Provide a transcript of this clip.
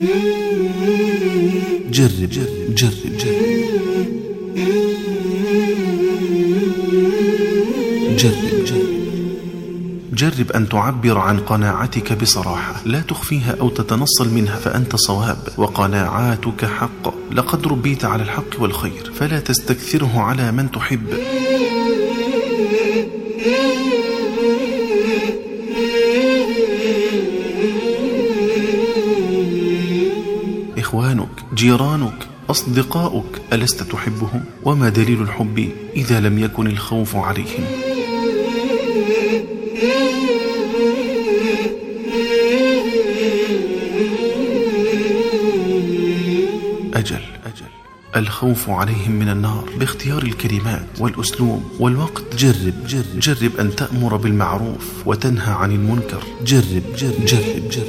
جرب جرب جرب. جرب جرب. جرب جرب أن تعبر عن قناعتك بصراحة. لا تخفيها أو تتنصل منها فأنت صواب. وقناعاتك حق. لقد ربيت على الحق والخير. فلا تستكثره على من تحب. إخوانك جيرانك أصدقاؤك ألست تحبهم؟ وما دليل الحب إذا لم يكن الخوف عليهم؟ أجل الخوف عليهم من النار باختيار الكلمات والأسلوب والوقت. جرب جرب جرب أن تأمر بالمعروف وتنهى عن المنكر. جرب جرب جرب جرب.